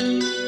Música